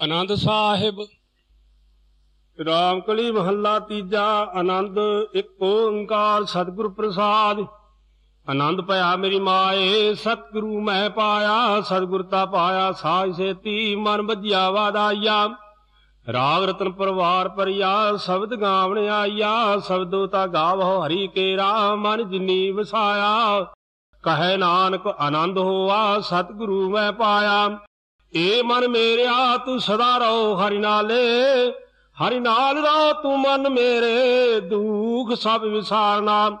ਆਨੰਦ ਸਾਹਿਬ। ਰਾਮ ਕਲੀ ਮਹੱਲਾ ਤੀਜਾ, ਆਨੰਦ, ਇੱਕ ਓੰਕਾਰ ਸਤਿਗੁਰ ਪ੍ਰਸਾਦ। ਆਨੰਦ ਭਇਆ ਮੇਰੀ ਮਾਏ, ਸਤਿਗੁਰੂ ਮੈਂ ਪਾਇਆ, ਸਤਿਗੁਰ ਤਾ ਪਾਇਆ ਸਾਜ ਸੇਤੀ, ਮਨ ਬੱਜਿਆ ਵਾਦਾਇਆ ਰਾਗ ਰਤਨ ਪਰਵਾਰ ਪਰਿਆ ਸ਼ਬਦ ਗਾਵਣ ਆਇਆ ਸ਼ਬਦੋ ਤਾ ਗਾਵੋ ਹਰੀ ਕੇਰਾ, ਮਨ ਜਿਨੀ ਵਸਾਇਆ। ਕਹੈ ਨਾਨਕ ਆਨੰਦ ਹੋਆ, ਸਤਿਗੁਰੂ ਮੈਂ ਪਾਇਆ। ਏ ਮਨ ਮੇਰਿਆ ਤੂੰ ਸਦਾ ਰਹੋ ਹਰਿ ਨਾਲੇ, ਹਰਿ ਨਾਲ ਰਹੋ ਤੂੰ ਮਨ ਮੇਰੇ, ਦੁਖ ਸਭ ਵਿਸਾਰਨਾ।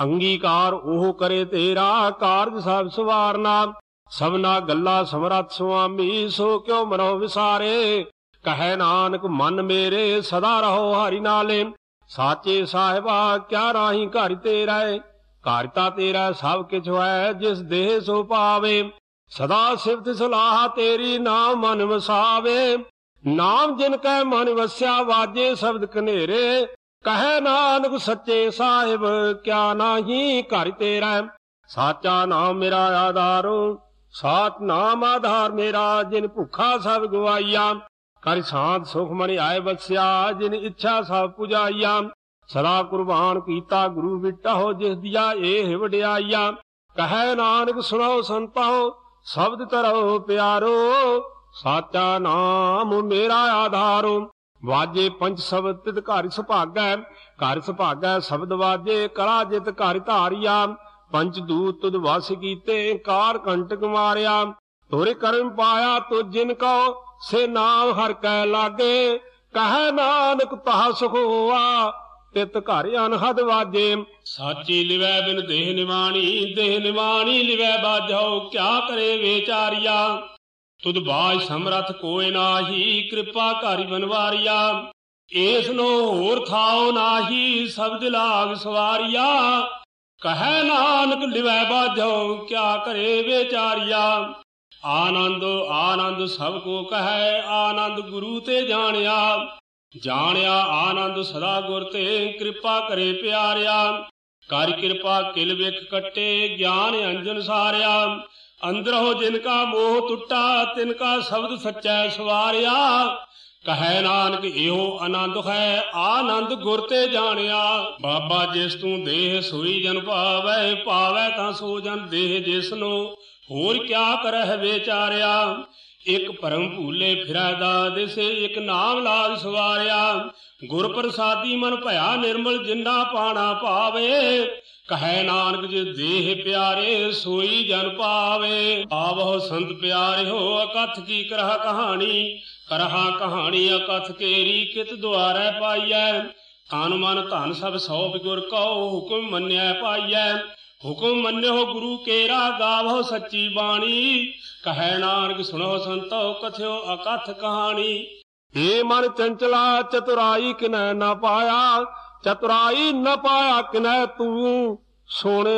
ਅੰਗੀਕਾਰ ਉਹ ਕਰੇ ਤੇਰਾ, ਕਾਰਜ ਸਭ ਸਵਾਰਨਾ। ਸਭਨਾ ਗੱਲਾ ਸਮਰੱਥ ਸੁਆਮੀ, ਸੋ ਕਿਉ ਮਨੋ ਵਿਸਾਰੇ। ਕਹੈ ਨਾਨਕ, ਮਨ ਮੇਰੇ ਸਦਾ ਰਹੋ ਹਰਿ ਨਾਲੇ। ਸਾਚੇ ਸਾਹਿਬਾ, ਕਿਆ ਰਾਹੀ ਘਰ ਤੇਰਾ ਘਰ ਤਾ ਤੇਰਾ ਸਭ ਕਿਛ ਹੈ, ਜਿਸ ਦੇਹ ਸੋ ਪਾਵੇ। ਸਦਾ ਸਿਫਤ ਸਲਾਹ ਤੇਰੀ ਨਾਮ ਮਨ ਵਸਾਵੇ। ਨਾਮ ਜਿਨ ਕੈ ਮਨ ਵਸਿਆ ਵਾਜੇ ਸ਼ਬਦ ਕਨੇਰੇ ਕਹੈ ਨਾਨਕ ਸੱਚੇ ਸਾਹਿਬ, ਕਿਆ ਨਾਹੀ ਘਰ ਤੇਰਾ। ਸਾਚਾ ਨਾਮ ਮੇਰਾ ਆਧਾਰੋ, ਸਾਤ ਨਾਮ ਆਧਾਰ ਮੇਰਾ, ਜਿਨ ਭੁੱਖਾ ਸਭ ਗਵਾਈਆ। ਕਰ ਸਾਧ ਸੁਖ ਮਨ ਆਏ ਵਸਿਆ, ਜਿਨ ਇੱਛਾ ਸਭ ਪੁਜਾਈਆ। ਸਦਾ ਕੁਰਬਾਨ ਕੀਤਾ ਗੁਰੂ ਵਿਟਹੁ ਜਿਸ ਦਿਆ ਇਹ ਵਡਿਆਈਆ। ਕਹੈ ਨਾਨਕ ਸੁਣੋ ਸੰਤੋ ਸ਼ਬਦ ਕਰੋ ਪਿਆਰੋ, ਸਾਚਾ ਨਾਮ ਮੇਰਾ ਆਧਾਰੋ। ਵਾਜੇ ਪੰਜ ਸ਼ਬਦ, ਤਿਤ ਘਰ ਸੁਭਾਗੈ ਘਰ ਸੁਭਾਗੈ ਸ਼ਬਦ ਵਾਜੇ, ਕਲਾ ਜਿਤ ਘਰ ਧਾਰਿਆ। ਪੰਜ ਦੂਤ ਤੁਧ ਵਸ ਕੀਤੇ, ਕਾਰ ਕੰਟਕ ਮਾਰਿਆ। ਤੋਰੇ ਕਰਮ ਪਾਇਆ ਤੋ ਜਿਨ ਕੋ, ਸੇ ਨਾਮ ਹਰ ਕੈ ਲਾਗੇ। ਕਹੈ ਨਾਨਕ ਤਹ ਸੁਖ ਹੋਆ ਤਿਤ ਘਰ ਅਨਹਦ ਵਾਜੇ। ਸਾਚੀ ਲਿਵੈ ਬਿਨ ਦੇਹ ਨਿਵਾਣੀ ਦੇਹ ਨਿਵਾਣੀ ਲਿਵੈ ਬਾਝੋ ਕਿਆ ਕਰੇ ਵਿਚਾਰਿਆ? ਤੁਧ ਬਾਜ ਸਮਰਥ ਕੋਇ ਨਾਹੀ, ਕਿਰਪਾ ਘਰਿ ਬਨਵਾਰਿਆ। ਏਸ ਨੋ ਹੋਰ ਥਾਉ ਨਾਹੀ, ਸਬਦ ਲਾਗ ਸਵਾਰਿਆ। ਕਹੈ ਨਾਨਕ ਲਿਵੈ ਬਾਝੋ ਕਿਆ ਕਰੇ ਵਿਚਾਰਿਆ? ਆਨੰਦ ਆਨੰਦ ਸਭ ਕੋ ਕਹੈ, ਆਨੰਦ ਗੁਰੂ ਤੇ ਜਾਣਿਆ। ਜਾਣਿਆ ਆਨੰਦ ਸਦਾ ਗੁਰ ਤੇ ਕਿਰਪਾ ਕਰੇ ਪਿਆਰਿਆ। ਕਰ ਕਿਰਪਾ ਕਿਲ ਵੇਖ ਕਟੇ, ਗਿਆਨ ਅੰਜਨ ਸਾਰਿਆ। ਅੰਦਰੋ ਜਿਨ ਕਾ ਮੋਹ ਟੁੱਟਾ, ਤਿਨ ਕਾ ਸ਼ਬਦ ਸੱਚਾ ਸਵਾਰਿਆ। ਕਹੈ ਨਾਨਕ, ਇਹੋ ਆਨੰਦ ਹੈ, ਆਨੰਦ ਗੁਰ ਤੇ ਜਾਣਿਆ। ਬਾਬਾ ਜਿਸ ਤੂੰ ਦੇਹ ਸੋਈ ਜਨ ਭਾਵੈ ਭਾਵੈ ਤਾਂ ਸੋ ਜਨ ਦੇਹ ਜਿਸ ਨੂੰ ਹੋਰ ਕਿਆ ਕਰਹਿ ਵਿਚਾਰਿਆ? ਇਕ ਭਰਮ ਭੂਲੇ ਫਿਰੈ ਦਾ ਦਿਸੇ, ਇਕ ਨਾਮ ਲਾਗ ਸਵਾਰਿਆ। ਗੁਰ ਪ੍ਰਸਾਦੀ ਮਨ ਭਇਆ ਨਿਰਮਲ ਜਿੰਨਾ ਪਾਣਾ ਪਾਵੇ। ਕਹੈ ਨਾਨਕ ਜੇ ਦੇਹ ਪਿਆਰੇ, ਸੋਈ ਜਨ ਪਾਵੇ। ਆਵਹੁ ਸੰਤ ਪਿਆਰਿਓ, ਅਕਥ ਕੀ ਕਰਹਾ ਕਹਾਣੀ? ਕਰਹਾ ਕਹਾਣੀ ਅਕਥ ਕੇਰੀ ਕਿਤ ਦੁਆਰੈ ਪਾਈਐ? ਤਨ ਮਨ ਧਨ ਸਭ ਸੌ ਗੁਰ ਕਉ ਹੁਕਮ ਮੰਨਿਆ ਪਾਈਐ। ਹੁਕਮ ਮੰਨਿਓ ਗੁਰੂ ਕੇਰਾ ਗਾਵੋ ਸੱਚੀ ਬਾਣੀ। ਕਹੈ ਨਾਨਕ ਸੁਣੋ ਸੰਤੋ, ਕਥਿਓ ਅਕਥ ਕਹਾਣੀ। ਏ ਮਨ ਚੰਚਲਾ, ਚਤੁਰਾਈ ਕਿਨੈ ਨਾ ਪਾਇਆ, ਚਤੁਰਾਈ ਨ ਪਾਇਆ ਕਿਨੈ ਤੂੰ? ਸੁਣ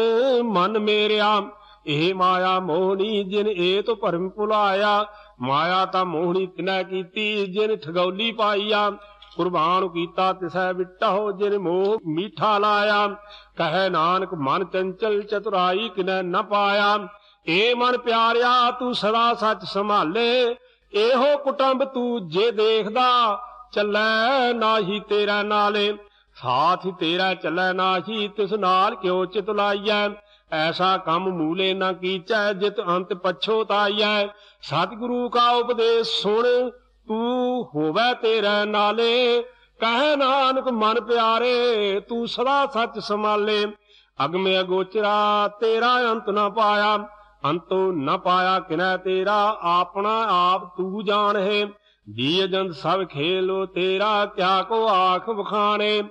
ਮਨ ਮੇਰਿਆ, ਇਹ ਮਾਇਆ ਮੋਹਣੀ ਜਿਨ ਏ ਤੋ ਭਰਮ ਭੁਲਾਇਆ। ਮਾਇਆ ਤਾਂ ਮੋਹਣੀ ਤਿਨੈ ਕੀਤੀ, ਜਿਨ ਠਗੌਲੀ ਪਾਈਆ। ਕੁਰਬਾਨ ਕੀਤਾ, ਤਿਸੈ ਵਿਟਹੁ ਜਿਨ ਮੋਹ ਮੀਠਾ ਲਾਇਆ। ਕਹੈ ਨਾਨਕ, ਮਨ ਚੰਚਲ ਚਤੁਰਾਈ ਕਿਨੈ ਨ ਪਾਇਆ। ਏ ਮਨ ਪਿਆਰਿਆ, ਤੂੰ ਸਦਾ ਸੱਚ ਸੰਭਾਲੇ। ਇਹੋ ਕੁਟੰਬ ਤੂੰ ਜੇ ਦੇਖਦਾ, ਚੱਲੈ ਨਾਹੀ ਤੇਰਾ ਨਾਲੇ। ਸਾਥ ਤੇਰਾ ਚੱਲੈ ਨਾਹੀ, ਤਿਸ ਨਾਲ ਕਿਉ ਚਿਤ ਲਾਈਐ ਐਸਾ ਕੰਮ ਮੂਲੇ ਨਾ ਕੀਚੈ, ਜਿਤ ਅੰਤ ਪਛੋਤਾਈਐ ਸਤਿਗੁਰੂ ਕਾ ਉਪਦੇਸ਼ ਸੁਣ ਤੂੰ ਹੋਵੇ ਤੇਰਾ ਨਾਲੇ, ਕਹਿ ਨਾਨਕ ਮਨ ਪਿਆਰੇ, ਤੂੰ ਸਦਾ ਸੱਚ ਸੰਭਾਲੇ। ਅਗਮੇ ਅਗੋਚਰਾ, ਤੇਰਾ ਅੰਤ ਨਾ ਪਾਇਆ, ਅੰਤੋ ਨਾ ਪਾਇਆ ਕਿਨੈ ਤੇਰਾ, ਆਪਣਾ ਆਪ ਤੂੰ ਜਾਣ ਹੈ। ਜੀ ਜੰਤ ਸਭ ਖੇਲੋ, ਤੇਰਾ ਕਿਆ ਕੋ ਆਖ ਬਖਾਣੇ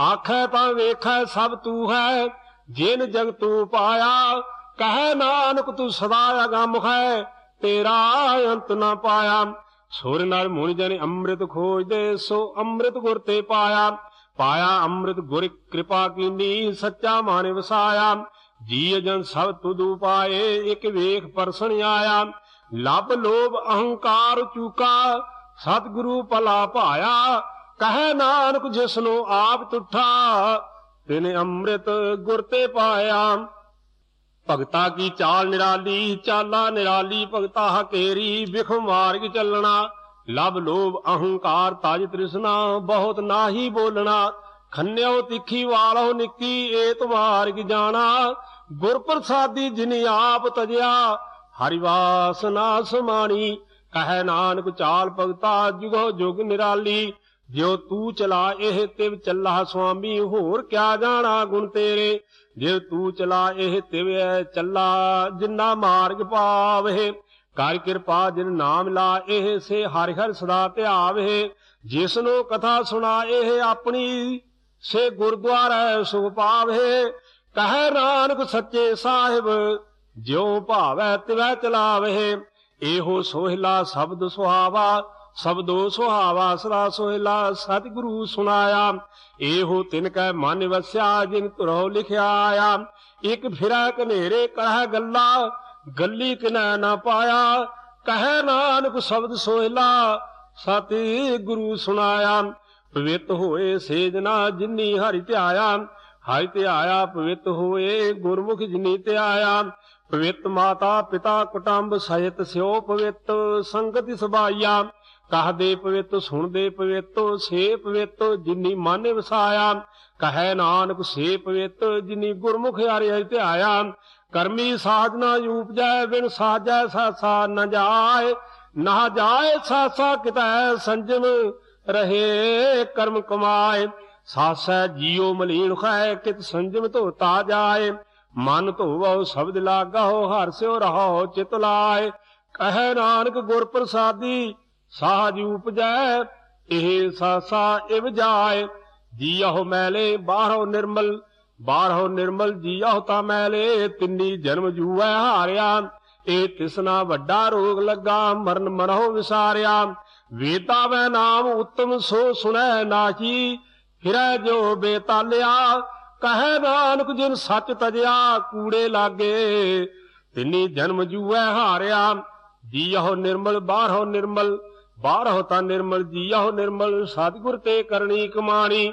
ਆਖੈ ਤਾਂ ਵੇਖੈ ਸਭ ਤੂੰ ਹੈ, ਜਿਨ ਜਗ ਤੂੰ ਪਾਇਆ, ਕਹੈ ਨਾਨਕ ਤੂੰ ਸਦਾ ਅਗੰਮ ਹੈ। ਤੇਰਾ ਅੰਤ ਨਾ ਪਾਇਆ। ਸੋਰ ਨਾਲ ਮੁਨਿ ਜਨ ਅੰਮ੍ਰਿਤ ਖੋਜਦੇ, ਸੋ ਅੰਮ੍ਰਿਤ ਗੁਰ ਤੇ ਪਾਇਆ। ਪਾਇਆ ਅੰਮ੍ਰਿਤ ਗੁਰ ਕਿਰਪਾ ਕੀਨੀ, ਸੱਚਾ ਮਾਨ ਵਸਾਇਆ। ਜੀ ਜਨ ਸਭ ਤੁਦੂ ਪਾਏ ਇਕ ਵੇਖ ਪਰਸਣ ਆਇਆ। ਲਬ ਲੋਭ ਅਹੰਕਾਰ ਚੂਕਾ, ਸਤਿਗੁਰੂ ਭਲਾ ਭਾਇਆ। ਕਹੈ ਨਾਨਕ ਜਿਸਨੂੰ ਆਪ ਤੁਠਾ, ਤਿਨ ਅੰਮ੍ਰਿਤ ਗੁਰ ਤੇ ਪਾਇਆ। ਭਗਤਾ ਕੀ ਚਾਲ ਨਿਰਾਲੀ, ਚਾਲਾ ਨਿਰਾਲੀ, ਭਗਤਾ ਹਕੇਰੀ, ਵਿਖ ਮਾਰਗ ਚੱਲਣਾ। ਲਬ ਲੋਭ ਅਹੰਕਾਰ ਤਜ ਤ੍ਰਿਸ਼ਨਾ, ਬਹੁਤ ਨਾਹੀ ਬੋਲਣਾ। ਖੰਨਿਓ ਤਿੱਖੀ ਵਾਲੋ ਨਿੱਕੀ, ਏਤ ਤੁਮਾਰ ਜਾਣਾ। ਗੁਰ ਪ੍ਰਸਾਦੀ ਜਿਨੀ ਆਪ ਤਜਿਆ ਹਰਿ ਵਾਸਨਾ ਸਮਾਣੀ ਕਹੈ ਨਾਨਕ ਚਾਲ ਭਗਤਾ ਜੁਗੋ ਜੁਗ ਨਿਰਾਲੀ। ਜਿਉ ਤੂੰ ਚਲਾ, ਇਹ ਤਿਵ ਚੱਲਾ ਸੁਆਮੀ, ਹੋਰ ਕਿਆ ਜਾਣਾ ਗੁਣ ਤੇਰੇ? ਜਿਉ ਤੂੰ ਚਲਾ, ਇਹ ਤਿਵ ਚੱਲਾ, ਜਿੰਨਾ ਮਾਰਗ ਪਾਵੇ। ਕਰ ਕਿਰਪਾ ਜਿਨ ਨਾਮ ਲਾ, ਇਹ ਸੇ ਹਰਿ ਹਰਿ ਸਦਾ ਧਿਆਵੇ। ਜਿਸ ਨੂੰ ਕਥਾ ਸੁਣਾ, ਇਹ ਆਪਣੀ ਸੇ ਗੁਰਦੁਆਰਾ ਸੁਖ ਪਾਵੇ। ਕਹੈ ਨਾਨਕ ਸੱਚੇ ਸਾਹਿਬ, ਜਿਉ ਭਾਵੈ ਤਿਵੈ ਚਲਾਵੇ। ਇਹੋ ਸੋਹਿਲਾ ਸ਼ਬਦ ਸੁਹਾਵਾ ਸਬਦੋ ਸੁਹਾਵਾ ਸਦਾ ਸੋਹਿਲਾ, ਸਤਿਗੁਰੂ ਸੁਨਾਇਆ ਇਹੋ ਤਿਨ ਕੈ ਮਨ ਵਸਿਆ, ਜਿਨ ਤੁਰੋ ਲਿਖਿਆ ਆਇਆ ਇਕ ਫਿਰੈ ਕਨੇਰੇ ਕਰਹਿ ਗੱਲਾ, ਗੱਲੀ ਕਿਨੈ ਨਾ ਪਾਇਆ। ਕਹੈ ਨਾਨਕ ਸ਼ਬਦ ਸੋਹਿਲਾ ਸਤਿ ਗੁਰੂ ਸੁਨਾਇਆ ਪਵਿੱਤ ਹੋਏ ਸੇਜਨਾ ਜਿਨੀ ਹਰਿ ਧਿਆਇਆ। ਹਰਿ ਧਿਆਇਆ ਪਵਿੱਤ ਹੋਏ ਗੁਰਮੁਖ ਜਿਨੀ ਧਿਆਇਆ। ਪਵਿੱਤ ਮਾਤਾ ਪਿਤਾ ਕੁਟੰਬ ਸਹਿਤ ਸਿਓ ਪਵਿੱਤ ਸੰਗਤਿ ਸਬਾਈਆ ਕਹਦੇ ਪਵਿੱਤ, ਸੁਣਦੇ ਪਵਿੱਤੋ, ਸੇ ਪਵਿੱਤੋ, ਜਿਨੀ ਮਨ ਵਸਾਇਆ। ਕਹੈ ਨਾਨਕ, ਸੇ ਪਵਿੱਤ, ਜਿਨੀ ਗੁਰਮੁਖ ਹਰਿ ਧਿਆਇਆ। ਕਰਮੀ ਸਾਧਨਾ ਉਪਜੈ ਬਿਨ ਸਾਜੈ ਸਾਸਾ ਨ ਜਾਏ। ਨਾ ਜਾਏ ਸਾਸਾ ਕਿਤੈ ਸੰਜਮ ਰਹੇ, ਕਰਮ ਕਮਾਏ। ਸਾਸੈ ਜੀਉ ਮਲੀਨ ਖੈ ਕਿਤ ਸੰਜਮ ਧੋਤਾ ਜਾਏ। ਮਨ ਧੋਵੋ, ਸ਼ਬਦ ਲਾਗਾਓ, ਹਰ ਸਿਓ ਰਹੋ ਚਿਤ ਲਾਏ। ਕਹੈ ਨਾਨਕ ਗੁਰ ਪ੍ਰਸਾਦੀ ਸਾਜ ਉਪਜੈ, ਇਹ ਸਾਸਾ ਇਵ ਜਾਏ। ਜੀਉ ਮੈਲੇ ਬਾਹਰੋਂ ਨਿਰਮਲ ਬਾਹਰੋਂ ਨਿਰਮਲ ਜੀਉ ਤਾਂ ਮੈਲੇ, ਤਿੰਨੀ ਜਨਮ ਜੂਐ ਹਾਰਿਆ। ਇਹ ਤਿਸਨਾ ਵੱਡਾ ਰੋਗ ਲੱਗਾ, ਮਰਨ ਮਰਹੁ ਵਿਸਾਰਿਆ। ਵੇਤਾ ਵੈ ਨਾਮ ਉਤਮ ਸੋ ਸੁਣੈ ਨਾਚੀ ਫਿਰੈ ਜੋ ਬੇਤਾਲਿਆ। ਕਹੈ ਨਾਨਕ ਜਿਨ ਸੱਚ ਤਜਿਆ, ਕੂੜੇ ਲਾਗੇ। ਤਿੰਨੀ ਜਨਮ ਜੂਐ ਹਾਰਿਆ ਜੀਉ ਨਿਰਮਲ ਬਾਹਰੋਂ ਨਿਰਮਲ ਬਾਹਰੋਂ ਤਾਂ ਨਿਰਮਲ ਜੀਉ ਨਿਰਮਲ ਸਤਿਗੁਰ ਤੇ ਕਰਨੀ ਕਮਾਣੀ।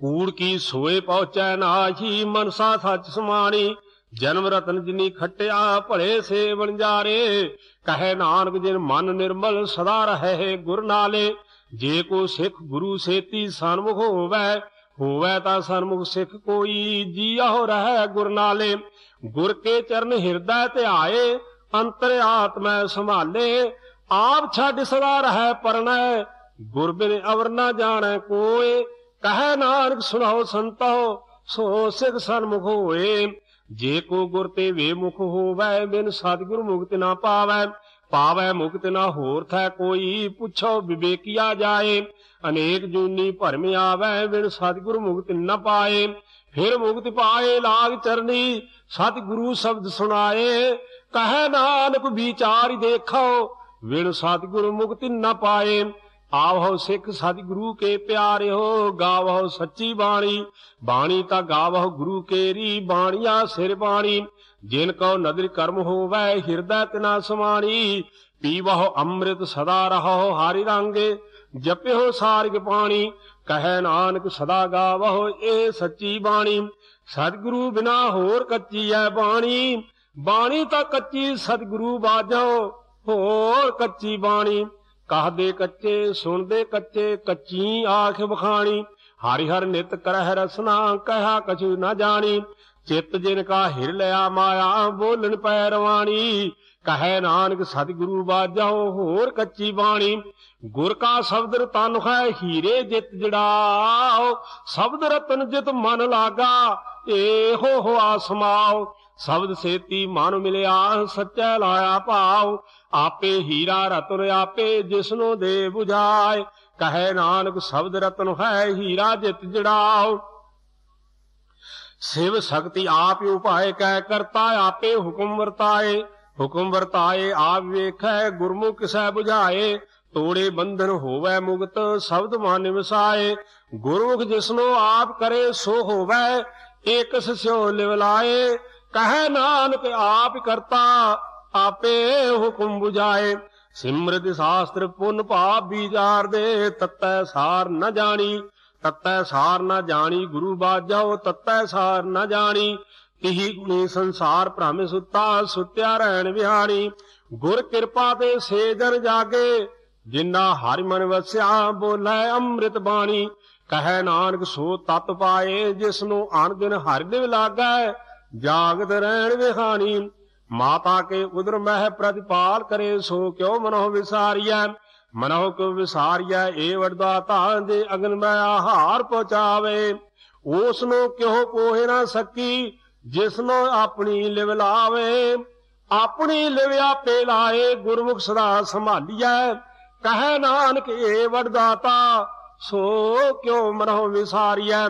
ਕੂੜ ਕੀ ਸੋਏ ਪਹੁੰਚੈ ਨਾਹੀ, ਮਨਸਾ ਸੱਚ ਸਮਾਣੀ। ਜਨਮ ਰਤਨ ਜਿਨੀ ਖਟਿਆ, ਭਲੇ ਸੇ ਵਣਜਾਰੇ ਕਹੈ ਨਾਨਕ, ਜਿਨ ਮਨ ਨਿਰਮਲ ਸਦਾ ਰਹੇ ਗੁਰ ਨਾਲੇ। ਜੇ ਕੋ ਸਿੱਖ ਗੁਰੂ ਸੇਤੀ ਸਨਮੁਖ ਹੋਵੇ ਹੋਵੇ ਤਾਂ ਸਨਮੁਖ ਸਿੱਖ ਕੋਈ ਜੀਉ ਰਹਿ ਗੁਰ ਨਾਲੇ। ਗੁਰ ਕੇ ਚਰਨ ਹਿਰਦੈ ਧਿਆਏ, ਅੰਤਰ ਆਤਮੈ ਸੰਭਾਲੇ। ਆਪ ਛੱਡ ਸਦਾ ਰਹਿ ਪਰਣੈ ਗੁਰ ਅਵਰ ਨਾ ਜਾਣੈ ਕੋਏ, ਕਹੈ ਨਾਨਕ ਸੁਣਾਓ ਸੰਤੋ ਸੋ ਸਿਖ ਸਨਮੁਖ ਹੋਏ। ਜੇ ਕੋ ਗੁਰ ਤੇ ਵੇ ਮੁਖ ਹੋਵੈ, ਬਿਨ ਸਤਿਗੁਰ ਮੁਕਤ ਨਾ ਪਾਵੈ ਪਾਵੈ ਮੁਕਤ ਨਾ ਹੋਰ ਥੈ ਕੋਈ, ਪੁੱਛੋ ਵਿਵੇਕੀਆ ਜਾਏ। ਅਨੇਕ ਜੂਨੀ ਭਰਮ ਆਵੈ, ਬਿਨ ਸਤਿਗੁਰ ਮੁਕਤ ਨਾ ਪਾਏ। ਫਿਰ ਮੁਕਤ ਪਾਏ ਲਾਗ ਚਰਨੀ, ਸਤਿਗੁਰੂ ਸ਼ਬਦ ਸੁਣਾਏ। ਕਹੈ ਨਾਨਕ ਵਿਚਾਰ ਦੇਖੋ ਬਿਨ ਸਤਿਗੁਰ ਮੁਕਤ ਨ ਪਾਏ, ਆਵਹੁ ਸਿੱਖ ਸਤਿਗੁਰੂ ਕੇ ਪਿਆਰਿਓ, ਗਾਵਹੁ ਸੱਚੀ ਬਾਣੀ ਬਾਣੀ ਤਾਂ ਗਾਵਹੁ ਗੁਰੂ ਕੇਰੀ, ਬਾਣੀਆਂ ਸਿਰ ਬਾਣੀ, ਜਿਨ ਕਉ ਨਦਰ ਕਰਮ ਹੋਵੈ, ਹਿਰਦੈ ਤਿਨਾ ਸਮਾਣੀ, ਪੀਵਹੁ ਅੰਮ੍ਰਿਤ ਸਦਾ ਰਹੋ ਹਰਿ ਰੰਗੇ, ਜਪਿਓ ਸਾਰਗ ਪਾਣੀ, ਕਹੈ ਨਾਨਕ ਸਦਾ ਗਾਵਹੁ ਇਹ ਸੱਚੀ ਬਾਣੀ, ਸਤਿਗੁਰੂ ਬਿਨਾ ਹੋਰ ਕੱਚੀ ਐ ਬਾਣੀ ਬਾਣੀ ਤਾਂ ਕੱਚੀ ਸਤਿਗੁਰੂ ਬਾਝੋ ਹੋਰ ਕੱਚੀ ਬਾਣੀ। ਕਹਦੇ ਕੱਚੇ, ਸੁਣਦੇ ਕੱਚੇ, ਕੱਚੀ ਆਖ ਬਖਾਣੀ ਹਰਿ ਹਰ ਨਿਤ ਕਰਹਿ ਰਸਨਾ ਕਹਾ ਕਛੂ ਨਾ ਜਾਣੀ। ਚਿੱਤ ਜਿਨ ਕਾ ਹਿਰ ਲਿਆ ਮਾਇਆ, ਬੋਲਣ ਪੈ ਰਵਾਣੀ। ਕਹੈ ਨਾਨਕ ਸਤਿਗੁਰੂ ਬਾਜਾਓ ਹੋਰ ਕੱਚੀ ਬਾਣੀ। ਗੁਰ ਕਾ ਸ਼ਬਦ ਰਤਨ ਹੈ ਹੀਰੇ ਜਿਤ ਜੜਾਓ। ਸ਼ਬਦ ਰਤਨ ਜਿਤ ਮਨ ਲਾਗਾ ਏਹੋ ਹੋ ਆਸਮਾਓ। ਸ਼ਬਦ ਸੇਤੀ ਮਨ ਮਿਲਿਆ, ਸੱਚਾ ਲਾਇਆ ਭਾਉ। ਆਪੇ ਹੀਰਾ ਰਤਨ ਆਪੇ ਜਿਸਨੋ ਦੇ 부ਝਾਏ ਕਹੇ ਨਾਨਕ ਸ਼ਬਦ ਰਤਨ ਹੈ ਹੀਰਾ ਜਿਤ ਜੜਾਓ ਸਿਵ ਸ਼ਕਤੀ ਆਪ ਉਪਾਏ ਕਹਿ ਕਰਤਾ ਆਪੇ ਹੁਕਮ ਵਰਤਾਏ। ਹੁਕਮ ਵਰਤਾਏ, ਆਪ ਵੇਖੈ ਗੁਰਮੁਖ ਸਹਿ 부ਝਾਏ ਤੋੜੇ ਬੰਧਨ ਹੋਵੇ ਮੁਕਤ, ਸ਼ਬਦ ਮਨ ਵਸਾਏ ਗੁਰਮੁਖ ਜਿਸਨੋ ਆਪ ਕਰੇ, ਸੋ ਹੋਵੇ। ਏਕਸ ਸਿਓ ਲਿਵਲਾਏ ਕਹੈ ਨਾਨਕ, ਆਪ ਕਰਤਾ, ਆਪੇ ਹੁਕਮ 부ਝਾਏ ਸਿਮਰਤ ਸ਼ਾਸਤਰ ਪੁੰਨ ਪਾਪ ਵਿਚਾਰ ਦੇ, ਤਤੈ ਸਾਰ ਨ ਜਾਣੀ। ਤਤੈ ਸਾਰ ਨ ਜਾਣੀ, ਗੁਰੂ ਬਾਜਾਓ ਤਤੈ ਸਾਰ ਨ ਜਾਣੀ। ਤਿਹੀ ਗੁਣੀ ਸੰਸਾਰ ਭ੍ਰਮ ਸੁੱਤਾ, ਸੁੱਤਿਆ ਰਹਿਣ ਵਿਹਾਰੀ। ਗੁਰ ਕਿਰਪਾ ਤੇ ਸੇਜਨ ਜਾਗੇ ਜਿਨਾ ਹਰਿ ਮਨ ਵਸਿਆ, ਬੋਲੇ ਅੰਮ੍ਰਿਤ ਬਾਣੀ। ਕਹੈ ਨਾਨਕ, ਸੋ ਤਤ ਪਾਏ ਜਿਸ ਨੂੰ ਅਨ ਦਿਨ ਹਰਿ ਦਿਵ ਲਾਗੈ ਜਾਗਤ ਰਹਿਣ ਵਿਹਾਨੀ ਮਾਤਾ ਕੇ ਉਦਰ ਮਹਿ ਪ੍ਰਤਿਪਾਲ ਕਰੇ, ਸੋ ਕਿਉ ਮਨੋ ਵਿਸਾਰੀਐ? ਮਨੋ ਕੋ ਵਿਸਾਰੀਐ? ਏ ਵਰਦਾਤਾ ਦੇ ਅਗਨ ਮੈਂ ਆਹਾਰ ਪਹੁੰਚਾਵੇ। ਉਸ ਨੂੰ ਕਿਉ ਪੋਹੇ ਨਾ ਸਕੀ ਜਿਸ ਨੂੰ ਆਪਣੀ ਲਿਵ ਲਾਵੇ। ਆਪਣੀ ਲਿਵ ਆਪੇ ਲਾਏ, ਗੁਰਮੁਖ ਸਦਾ ਸੰਭਾਲੀਐ। ਕਹੈ ਨਾਨਕ ਏ ਵਰਦਾਤਾ ਸੋ ਕਿਉ ਮਨੋ ਵਿਸਾਰੀਐ?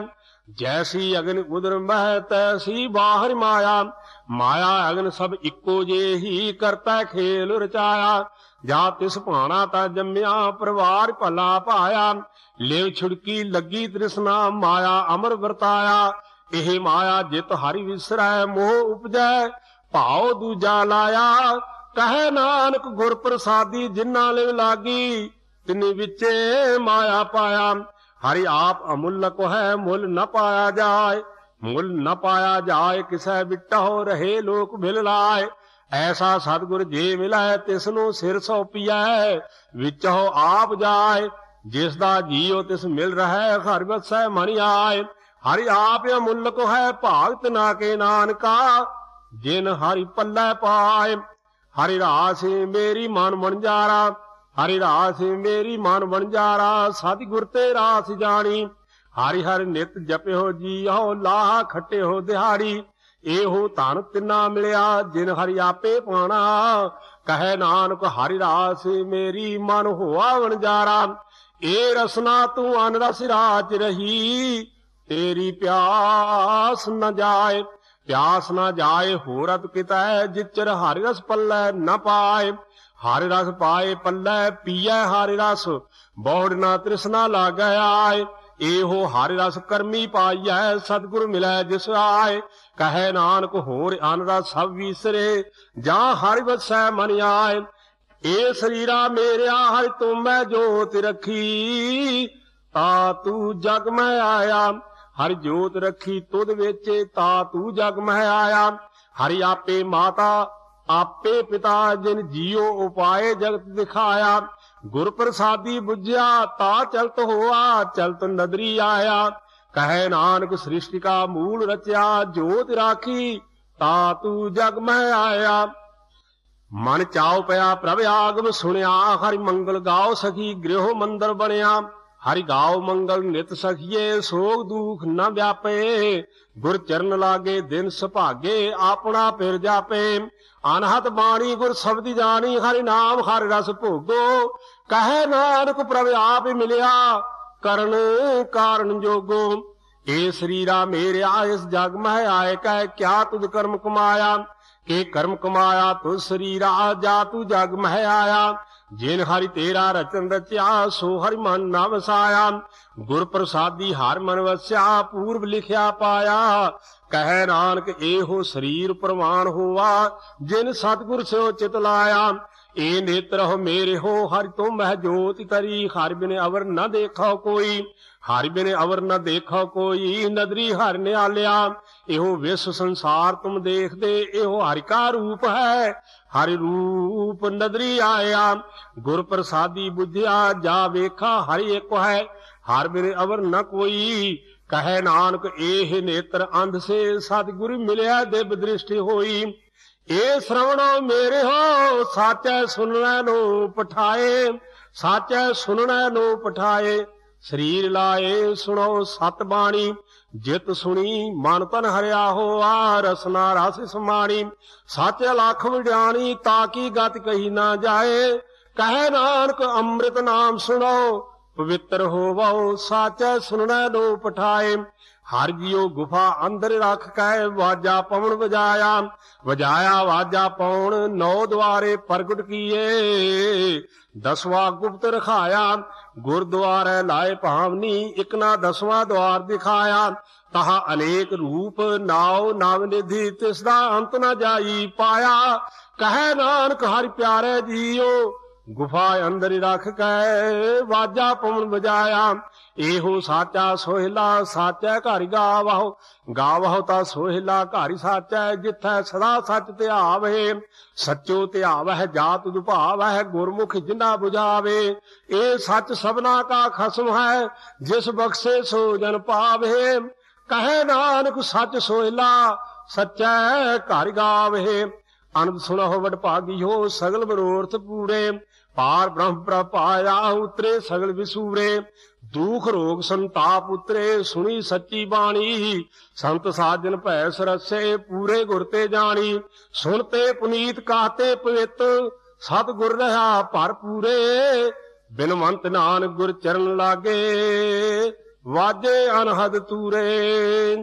ਜੈਸੀ ਅਗਨ ਉਦਰ ਮਹਿ, ਤੈਸੀ ਬਾਹਰ ਮਾਇਆ। ਮਾਇਆ ਅਗਨ ਸਭ ਇੱਕੋ ਜਿਹੀ ਕਰਤਾ ਖੇਲ ਰਚਾਇਆ। ਜਾ ਤਿਸ ਭਾਣਾ ਤਾਂ ਜੰਮਿਆ, ਪਰਿਵਾਰ ਭਲਾ ਪਾਇਆ ਲਿਵ ਛੁੜਕੀ ਲੱਗੀ ਤ੍ਰਿਸ਼ਨਾ ਮਾਇਆ ਅਮਰ ਵਰਤਾਇਆ। ਇਹ ਮਾਇਆ ਜਿਤ ਹਰਿ ਵਿਸਰੈ, ਮੋਹ ਉਪਜੈ, ਭਾਉ ਦੂਜਾ ਲਾਇਆ। ਕਹੈ ਨਾਨਕ ਗੁਰ ਪ੍ਰਸਾਦੀ, ਜਿਨ੍ਹਾਂ ਲਿਵ ਲਾਗੀ, ਤਿਨੀ ਵਿੱਚੇ ਮਾਇਆ ਪਾਇਆ। ਹਰਿ ਆਪ ਅਮੁੱਲ ਕੋ ਹੈ ਮੁੱਲ ਨ ਪਾਇਆ ਜਾਏ, ਮੁੱਲ ਨ ਪਾਇਆ ਜਾਏ, ਕਿਸੈ ਬਿਟਹੁ ਰਹੇ ਲੋਕ ਮਿਲ ਲਾਏ। ਐਸਾ ਸਤਗੁਰ ਜੇ ਮਿਲੈ ਤਿਸ ਨੂੰ ਸਿਰ ਸੌਪੀਐ ਵਿੱਚੋ ਆਪ ਜਾਏ, ਜਿਸ ਦਾ ਜੀਉ ਤਿਸ ਮਿਲ ਰਹੈ ਹਰ ਵਸੈ ਮਨ ਆਏ। ਹਰਿ ਆਪ ਅਮੁੱਲ ਕੋ ਹੈ ਭਾਗਤ ਨਾ ਕੇ ਨਾਨਕਾ, ਜਿਨ ਹਰਿ ਪੱਲੇ ਪਾਏ। ਹਰਿ ਰਾਸੇ ਮੇਰੀ ਮਨ ਮਨਜਾਰਾ ਹਰਿ ਰਾਸ ਮੇਰੀ ਮਨ ਵਣਜਾਰਾ ਸਤਿਗੁਰ ਤੇ ਰਾਸ ਜਾਣੀ। ਹਰਿ ਹਰਿ ਨਿਤ ਜਪਿਓ ਜੀਓ ਲਾਹ ਖਟਿਓ ਦਿਹਾੜੀ। ਇਹੋ ਧਨ ਤਿੰਨਾ ਮਿਲਿਆ, ਜਿਨ ਹਰਿ ਆਪੇ ਪਾਣਾ ਕਹੈ ਨਾਨਕ, ਹਰਿ ਰਾਸ ਮੇਰੀ ਮਨ ਹੋਆ ਵਣਜਾਰਾ। ਏ ਰਸਨਾ ਤੂੰ ਅਨਰਸ ਰਾਜ ਰਹੀ। ਤੇਰੀ ਪਿਆਸ ਨ ਜਾਏ, ਪਿਆਸ ਨ ਜਾਏ ਹੋਰਤ ਕਿਤੈ, ਜਿਚਰ ਹਰਿ ਰਸ ਪੱਲੇ ਨ ਪਾਏ। ਹਰਿ ਰਸ ਪਾਏ ਪੱਲੇ, ਪੀਐ ਹਰਿ ਰਸ। ਬੌੜ ਨਾ ਤ੍ਰਿਸ਼ਨਾ ਲਾਗੈ ਆਏ। ਇਹੋ ਹਰਿ ਰਸ ਕਰਮੀ ਪਾਈਐ, ਸਤਿਗੁਰ ਮਿਲੈ ਜਿਸ ਆਏ। ਕਹੈ ਨਾਨਕ ਹੋਰ ਅਨ ਸਭ ਵਿਸਰੇ, ਜਾਂ ਹਰਿ ਵਸੈ ਮਨ ਆਏ। ਏ ਸਰੀਰਾ ਮੇਰਿਆ ਹਰਿ ਤੂੰ ਮੈਂ ਜੋਤ ਰੱਖੀ, ਤਾ ਤੂੰ ਜਗ ਮੈਂ ਆਇਆ। ਹਰਿ ਜੋਤ ਰੱਖੀ ਤੁਧ ਵੇਚੇ, ਤਾ ਤੂੰ ਜਗ ਮੈਂ ਆਇਆ। ਹਰਿ ਆਪੇ ਮਾਤਾ ਆਪੇ ਪਿਤਾ ਜਿਨ ਜੀਉ ਉਪਾਏ ਜਗਤ ਦਿਖਾਇਆ। ਗੁਰ ਪ੍ਰਸਾਦੀ 부ਝਿਆ ਤਾ ਚਲਤ ਹੋਆ, ਚਲਤ ਨਦਰੀ ਆਇਆ। ਕਹੈ ਨਾਨਕ ਸ੍ਰਿਸ਼ਟੀ ਕਾ ਮੂਲ ਰਚਿਆ, ਜੋਤ ਰਾਖੀ, ਤਾ ਤੂੰ ਜਗ ਮੈਂ ਆਇਆ। ਮਨ ਚਾਉ ਪਿਆ ਪ੍ਰਭ ਆਗਮ ਸੁਣਿਆ, ਹਰਿ ਮੰਗਲ ਗਾਓ ਸਖੀ ਗ੍ਰਹਿ ਮੰਦਰ ਬਣਿਆ। ਹਰਿ ਗਾਓ ਮੰਗਲ ਨਿਤ ਸਖੀਏ, ਸੋਗ ਦੁਖ ਨਾ ਵਿਆਪੇ। ਗੁਰ ਚਰਨ ਲਾਗੇ, ਦਿਨ ਸੁਭਾਗੇ, ਆਪਣਾ ਫਿਰ ਜਾਪੇ। ਅਨਹਤ ਬਾਣੀ ਗੁਰ ਸ਼ਬਦ ਜਾਣੀ, ਹਰਿ ਨਾਮ ਹਰਿ ਰਸ ਭੋਗੋ। ਕਹੇ ਨਾਨਕ ਪ੍ਰਭ ਆਪ ਮਿਲਿਆ, ਕਰਨ ਕਾਰਨ ਜੋਗੋ। ਏ ਸਰੀਰਾ ਮੇਰਿਆ ਇਸ ਜਗ ਮਹਿ ਆਏ, ਕਹਿ ਕਿਆ ਤੁਧ ਕਰਮ ਕਮਾਇਆ। ਕੇ ਕਰਮ ਕਮਾਇਆ ਤੁ ਸਰੀਰਾ ਜਾ ਤੂ ਜਗ ਮਹਿ ਆਇਆ। ਜਿਨ ਹਰਿ ਤੇਰਾ ਰਚਨ ਰਚਿਆ, ਸੋ ਹਰਿ ਮਨ ਨਾ ਵਸਾਇਆ। ਗੁਰ ਪ੍ਰਸਾਦੀ ਹਰ ਮਨ ਵਸਿਆ, ਪੂਰਬ ਲਿਖਿਆ ਪਾਇਆ। ਕਹਿ ਨਾਨਕ, ਇਹੋ ਸਰੀਰ ਪ੍ਰਵਾਨ ਹੋਵਾ ਜਿਨ ਸਤਗੁਰ ਸਿਓ ਚਿਤ ਲਾਇਆ। ਏ ਨੇਤਰ ਮੇਰੇ ਹੋ, ਹਰਿ ਤੁਮ ਮਹਿ ਜੋਤਿ ਤਰੀ ਹਰਿ ਬਿਨ ਅਵਰ ਨ ਦੇਖੋ ਕੋਈ, ਹਰਿ ਬਿਨ ਅਵਰ ਨ ਦੇਖੋ ਕੋਈ, ਨਦਰੀ ਹਰਿ ਨਿਆਲਿਆ। ਇਹੋ ਵਿਸ ਸੰਸਾਰ ਤੁਮ ਦੇਖਦੇ, ਇਹੋ ਹਰਿ ਕਾ ਰੂਪ ਹੈ। ਹਰਿ ਰੂਪ ਨਦਰੀ ਆਇਆ, ਗੁਰ ਪ੍ਰਸਾਦੀ ਬੁੱਧਿਆ ਜਾ ਵੇਖਾ ਹਰਿ ਇੱਕ ਹੈ। ਹਰ ਬਿਨ ਅਵਰ ਨ ਕੋਈ, ਕਹੈ ਨਾਨਕ, ਇਹ ਨੇਤਰ ਅੰਧ ਸੇ, ਸਤਿਗੁਰ ਮਿਲਿਆ, ਦੇਵ ਦ੍ਰਿਸ਼ਟੀ ਹੋਈ। ਏ ਸ਼ਰਵਣੋ ਮੇਰੇ ਹੋ, ਸਾਚੈ ਸੁਣਨੈ ਨੂੰ ਪਠਾਏ, ਸਾਚੈ ਸੁਣਨਾ ਨੂੰ ਪਠਾਏ। ਸਰੀਰ ਲਾਏ ਸੁਣੋ ਸਤ ਬਾਣੀ ਜਿਤ ਸੁਣੀ ਮਨ ਤਨ ਹਰਿਆ ਹੋਆ ਰਸਨਾ ਰਸ ਸਮਾਣੀ। ਸੱਚ ਲੱਖ ਵਿਡਿਆਣੀ ਤਾਂ ਕੀ ਗਤ ਕਹੀ ਨਾ ਜਾਏ। ਕਹੈ ਨਾਨਕ ਅੰਮ੍ਰਿਤ ਨਾਮ ਸੁਣੋ, ਪਵਿੱਤਰ ਹੋਵੋ, ਸਾਚੈ ਸੁਣਨਾ ਨੂੰ ਪਠਾਏ। ਹਰ ਜੀਓ ਗੁਫਾ ਅੰਦਰ ਰੱਖ ਕੇ ਵਾਜਾ ਪਵਨ ਵਜਾਇਆ। ਵਜਾਇਆ ਵਾਜਾ ਪਉਣ ਨੌ ਦੁਆਰੇ ਪ੍ਰਗਟ ਕੀਏ। ਦਸਵਾ ਗੁਪਤ ਰਖਾਇਆ, ਗੁਰਦੁਆਰੇ ਲਾਏ ਭਾਵਨੀ, ਇਕ ਨਾ ਦਸਵਾ ਦੁਆਰ ਦਿਖਾਇਆ। ਤਹਾ ਅਨੇਕ ਰੂਪ ਨਾਉ ਨਾਮ ਨਿਧੀ ਤਿਸ ਦਾ ਅੰਤ ਨਾ ਜਾਈ ਪਾਇਆ। ਕਹੈ ਨਾਨਕ ਹਰਿ ਪਿਆਰੇ ਜੀਓ ਗੁਫਾ ਅੰਦਰ ਰੱਖ ਕੇ ਵਾਜਾ ਪਵਨ ਵਜਾਇਆ। ਇਹੋ ਸਾਚਾ ਸੋਹਿਲਾ ਸਾਚਾ ਘਰ ਗਾਵਹੁ ਗਾਵਹੁ ਤਾਂ ਸੋਹਿਲਾ ਘਰ ਹੀ ਸਾਚਾ ਜਿੱਥੈ ਸਦਾ ਸੱਚ ਧਿਆਵੇ ਸੱਚੋ ਧਿਆਵਹਿ ਜਾਤ ਦੁਭਾਵਹਿ ਗੁਰਮੁਖ ਜਿੰਨਾ 부ਝਾਵੇ ਇਹ ਸੱਚ ਸਭਨਾ ਕਾ ਖਸਮ ਹੈ, ਜਿਸ ਬਖਸ਼ੇ ਸੋ ਜਨ ਪਾਵੇ। ਕਹੇ ਨਾਨਕ, ਸੱਚ ਸੋਹਿਲਾ ਸੱਚੈ ਘਰ ਗਾਵੇ। ਅਨੰਦ ਸੁਣੋ ਵਡ ਹੋ, ਸਗਲ ਬਰੋਰਥ ਪੂਰੇ। ਪਾਰ ਬ੍ਰਹਮ ਪ੍ਰਪਾਇਆ ਉਤਰੇ ਸਗਲ ਵਿਸੂਰੇ, ਦੁਖ ਰੋਗ ਸੰਤਾਪ ਉਤਰੇ, ਸੁਣੀ ਸੱਚੀ ਬਾਣੀ। ਸੰਤ ਸਾਜਨ ਭੈ ਸਰਸੇ, ਪੂਰੇ ਗੁਰ ਤੇ ਜਾਣੀ। ਸੁਣ ਤੇ ਪੁਨੀਤ ਕਾਤੇ ਪਵਿੱਤ ਸਤ ਗੁਰ ਰਹਾ ਭਰ ਪੂਰੇ। ਬਿਨਵੰਤ ਨਾਨਕ ਗੁਰ ਚਰਨ ਲਾਗੇ, ਵਾਜੇ ਅਨਹਦ ਤੂਰੇ।